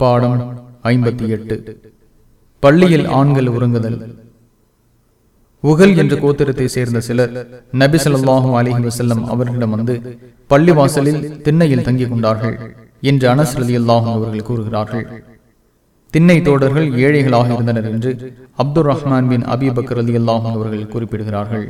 பாடம் ஐம்பத்தி எட்டு. பள்ளியில் ஆண்கள் உறங்குதல். உகல் என்ற கோத்திரத்தை சேர்ந்த சிலர் நபி ஸல்லல்லாஹு அலிஹி வசல்லம் அவர்களிடம் வந்து பள்ளிவாசலில் திண்ணையில் தங்கிக் கொண்டார்கள் என்று அனஸ் ரலியல்லாஹு அவர்கள் கூறுகிறார்கள். திண்ணை தோடர்கள் ஏழைகளாக இருந்தனர் என்று Abdul Rahman bin Abi Bakr அல்லாஹும் அவர்கள் குறிப்பிடுகிறார்கள்.